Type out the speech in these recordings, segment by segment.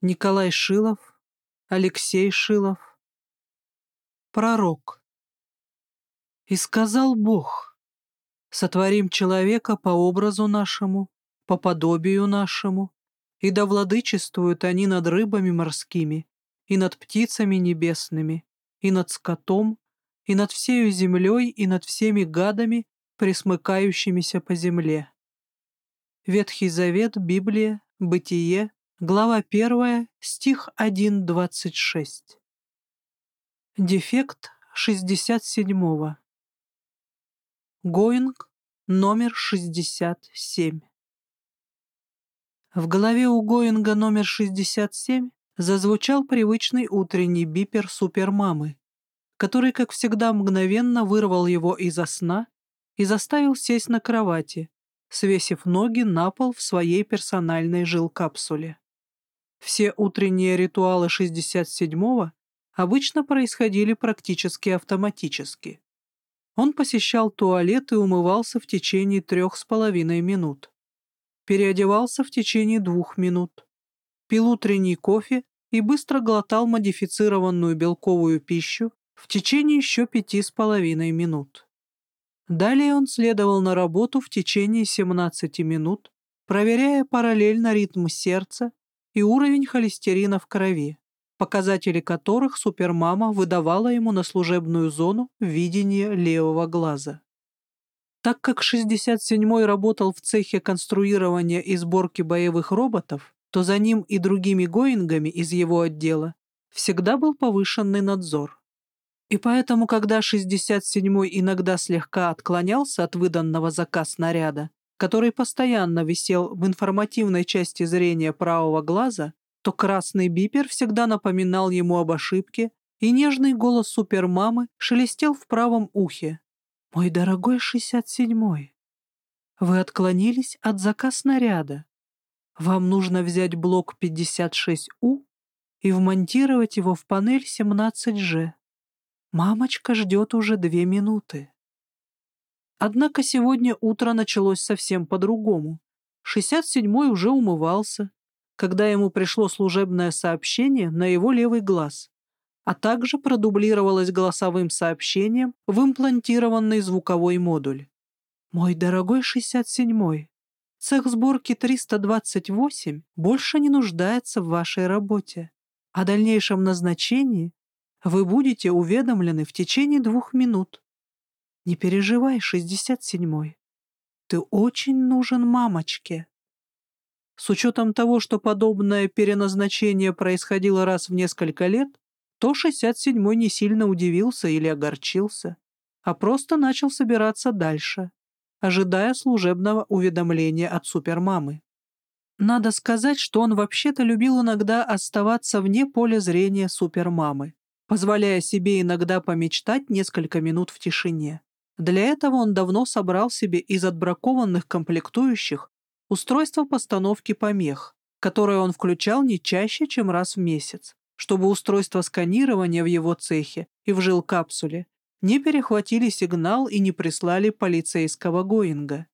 Николай Шилов, Алексей Шилов. Пророк. И сказал Бог, сотворим человека по образу нашему, по подобию нашему, и да владычествуют они над рыбами морскими, и над птицами небесными, и над скотом, и над всею землей, и над всеми гадами, присмыкающимися по земле. Ветхий Завет, Библия, Бытие, глава 1, стих 1.26. Дефект 67. Гоинг номер 67. В голове у Гоинга номер 67 зазвучал привычный утренний бипер супермамы, который, как всегда, мгновенно вырвал его изо сна и заставил сесть на кровати, свесив ноги на пол в своей персональной жилкапсуле. Все утренние ритуалы 67-го обычно происходили практически автоматически. Он посещал туалет и умывался в течение трех с половиной минут. Переодевался в течение двух минут. Пил утренний кофе и быстро глотал модифицированную белковую пищу в течение еще пяти с половиной минут. Далее он следовал на работу в течение 17 минут, проверяя параллельно ритм сердца и уровень холестерина в крови, показатели которых супермама выдавала ему на служебную зону видения левого глаза. Так как 67-й работал в цехе конструирования и сборки боевых роботов, то за ним и другими Гоингами из его отдела всегда был повышенный надзор. И поэтому, когда 67-й иногда слегка отклонялся от выданного заказ снаряда, который постоянно висел в информативной части зрения правого глаза, то красный бипер всегда напоминал ему об ошибке, и нежный голос супермамы шелестел в правом ухе. «Мой дорогой 67-й, вы отклонились от заказа снаряда. Вам нужно взять блок 56У и вмонтировать его в панель 17G. Мамочка ждет уже две минуты. Однако сегодня утро началось совсем по-другому. 67-й уже умывался, когда ему пришло служебное сообщение на его левый глаз, а также продублировалось голосовым сообщением в имплантированный звуковой модуль. «Мой дорогой 67-й, цех сборки 328 больше не нуждается в вашей работе. О дальнейшем назначении вы будете уведомлены в течение двух минут. Не переживай, 67-й. Ты очень нужен мамочке. С учетом того, что подобное переназначение происходило раз в несколько лет, то 67-й не сильно удивился или огорчился, а просто начал собираться дальше, ожидая служебного уведомления от супермамы. Надо сказать, что он вообще-то любил иногда оставаться вне поля зрения супермамы позволяя себе иногда помечтать несколько минут в тишине. Для этого он давно собрал себе из отбракованных комплектующих устройство постановки помех, которое он включал не чаще, чем раз в месяц, чтобы устройство сканирования в его цехе и в жилкапсуле не перехватили сигнал и не прислали полицейского Гоинга.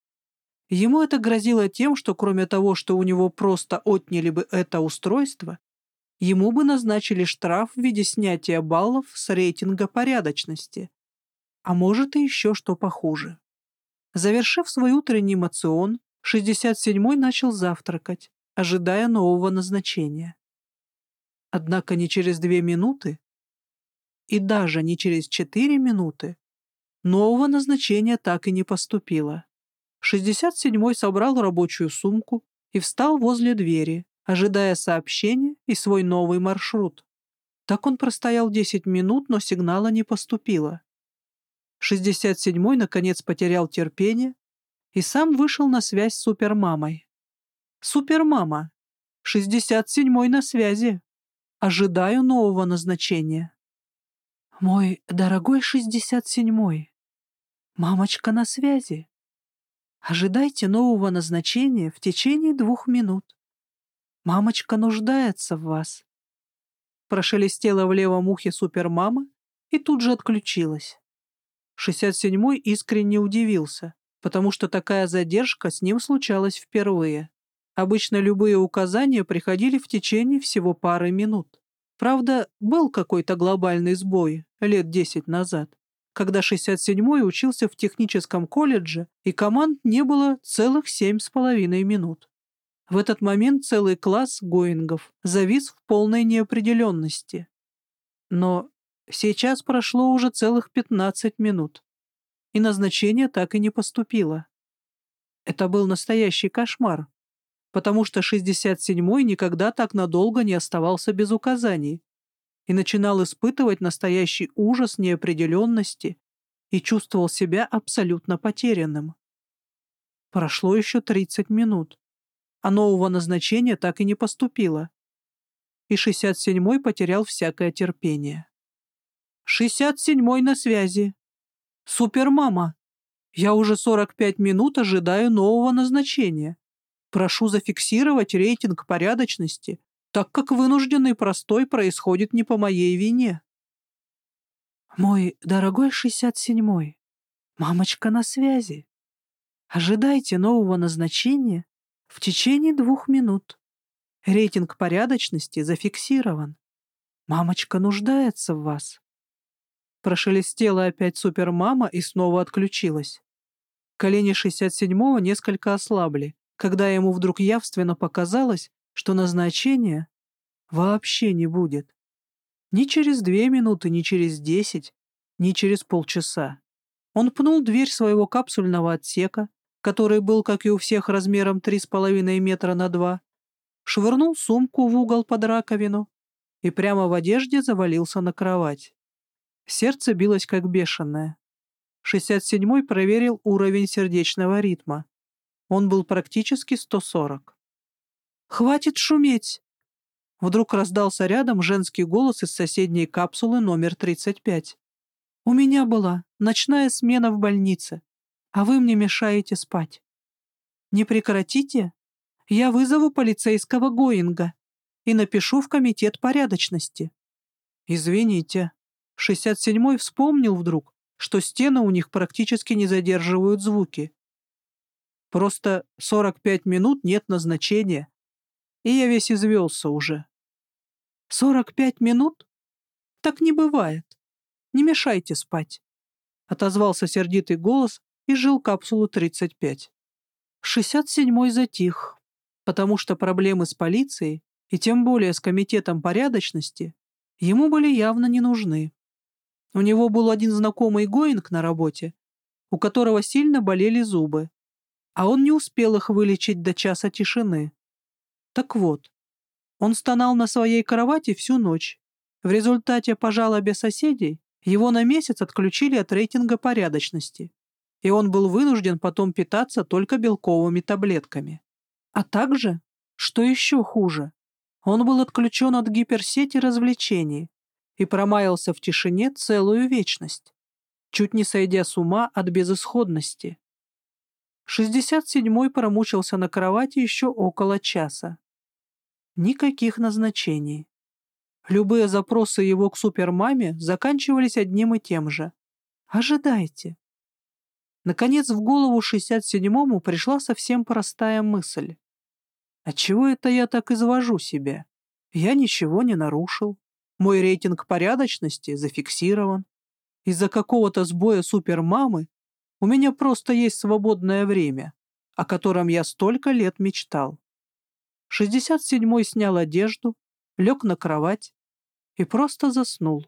Ему это грозило тем, что кроме того, что у него просто отняли бы это устройство, ему бы назначили штраф в виде снятия баллов с рейтинга порядочности. А может и еще что похуже. Завершив свой утренний мацион, 67-й начал завтракать, ожидая нового назначения. Однако не через две минуты и даже не через четыре минуты нового назначения так и не поступило. 67-й собрал рабочую сумку и встал возле двери, ожидая сообщения и свой новый маршрут. Так он простоял 10 минут, но сигнала не поступило. 67-й, наконец, потерял терпение и сам вышел на связь с супермамой. «Супермама! 67-й на связи. Ожидаю нового назначения». «Мой дорогой 67-й, мамочка на связи. Ожидайте нового назначения в течение двух минут. Мамочка нуждается в вас. Прошелестела в левом ухе супермама и тут же отключилась. 67-й искренне удивился, потому что такая задержка с ним случалась впервые. Обычно любые указания приходили в течение всего пары минут. Правда, был какой-то глобальный сбой лет десять назад, когда 67-й учился в техническом колледже, и команд не было целых семь с половиной минут. В этот момент целый класс Гоингов завис в полной неопределенности. Но сейчас прошло уже целых 15 минут, и назначение так и не поступило. Это был настоящий кошмар, потому что 67-й никогда так надолго не оставался без указаний и начинал испытывать настоящий ужас неопределенности и чувствовал себя абсолютно потерянным. Прошло еще 30 минут, а нового назначения так и не поступило. И 67-й потерял всякое терпение. «67-й на связи. Супермама, я уже 45 минут ожидаю нового назначения. Прошу зафиксировать рейтинг порядочности, так как вынужденный простой происходит не по моей вине. Мой дорогой 67-й, мамочка на связи. Ожидайте нового назначения в течение двух минут. Рейтинг порядочности зафиксирован. Мамочка нуждается в вас. Прошелестела опять супермама и снова отключилась. Колени 67-го несколько ослабли, когда ему вдруг явственно показалось, что назначения вообще не будет. Ни через две минуты, ни через десять, ни через полчаса. Он пнул дверь своего капсульного отсека, который был, как и у всех, размером три с половиной метра на два, швырнул сумку в угол под раковину и прямо в одежде завалился на кровать. Сердце билось как бешеное. 67-й проверил уровень сердечного ритма. Он был практически 140. «Хватит шуметь!» Вдруг раздался рядом женский голос из соседней капсулы номер 35. «У меня была ночная смена в больнице, а вы мне мешаете спать. Не прекратите? Я вызову полицейского Гоинга и напишу в комитет порядочности». «Извините». 67-й вспомнил вдруг, что стены у них практически не задерживают звуки. Просто 45 минут нет назначения, и я весь извелся уже. 45 минут? Так не бывает. Не мешайте спать. Отозвался сердитый голос и жил капсулу 35. 67-й затих, потому что проблемы с полицией, и тем более с комитетом порядочности, ему были явно не нужны. У него был один знакомый Гоинг на работе, у которого сильно болели зубы, а он не успел их вылечить до часа тишины. Так вот, он стонал на своей кровати всю ночь. В результате по жалобе соседей его на месяц отключили от рейтинга порядочности, и он был вынужден потом питаться только белковыми таблетками. А также, что еще хуже, он был отключен от гиперсети развлечений и промаялся в тишине целую вечность, чуть не сойдя с ума от безысходности. 67-й промучился на кровати еще около часа. Никаких назначений. Любые запросы его к супермаме заканчивались одним и тем же. Ожидайте. Наконец в голову 67-му пришла совсем простая мысль. А чего это я так извожу себя? Я ничего не нарушил. Мой рейтинг порядочности зафиксирован. Из-за какого-то сбоя супермамы у меня просто есть свободное время, о котором я столько лет мечтал. 67-й снял одежду, лег на кровать и просто заснул.